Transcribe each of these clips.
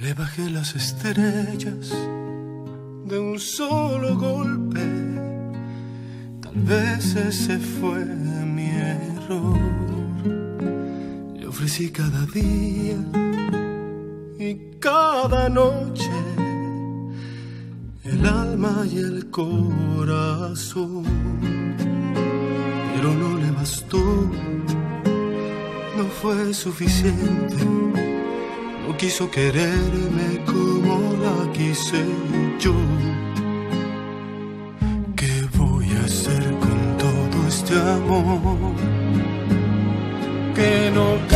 Le bajé las estrellas de un solo golpe. Tal vez ese fue mi error. Le ofrecí cada día y cada noche el alma y el corazón. Pero no le bastó, no fue suficiente quiso quererme como la quise yo. ¿Qué voy a hacer con todo este amor? Que no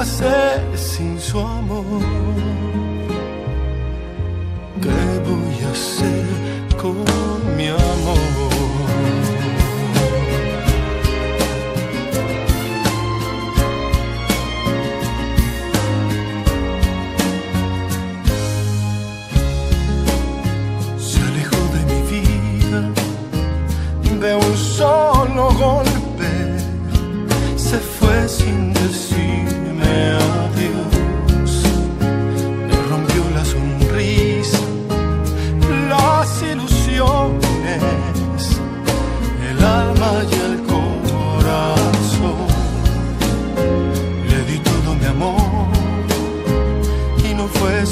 hacer sin su amor? ¿Qué voy a hacer con mi amor? se alejó de mi vida de un solo golpe, se fue sin decirme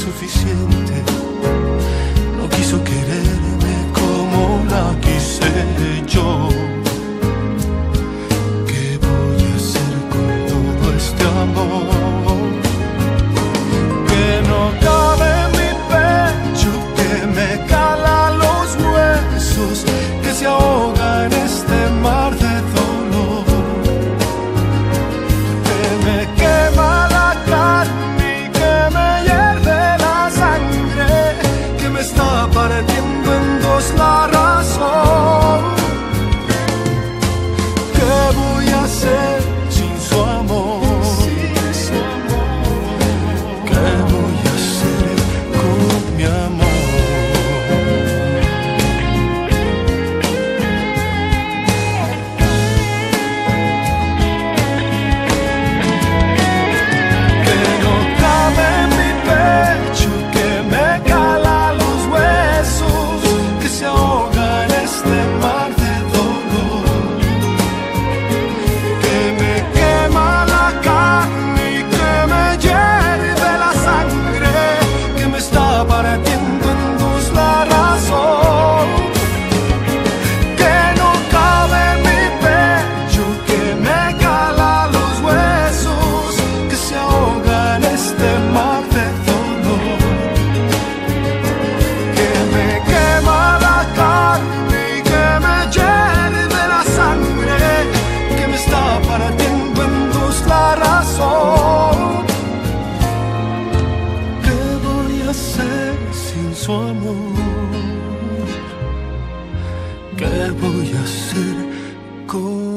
suficiente no quiso quererme como la quise yo. ¿Qué voy a hacer con todo este amor? Que no cabe en mi pecho, que me cala los huesos, que se ahoga en este mar de dolor. Que me voy a hacer con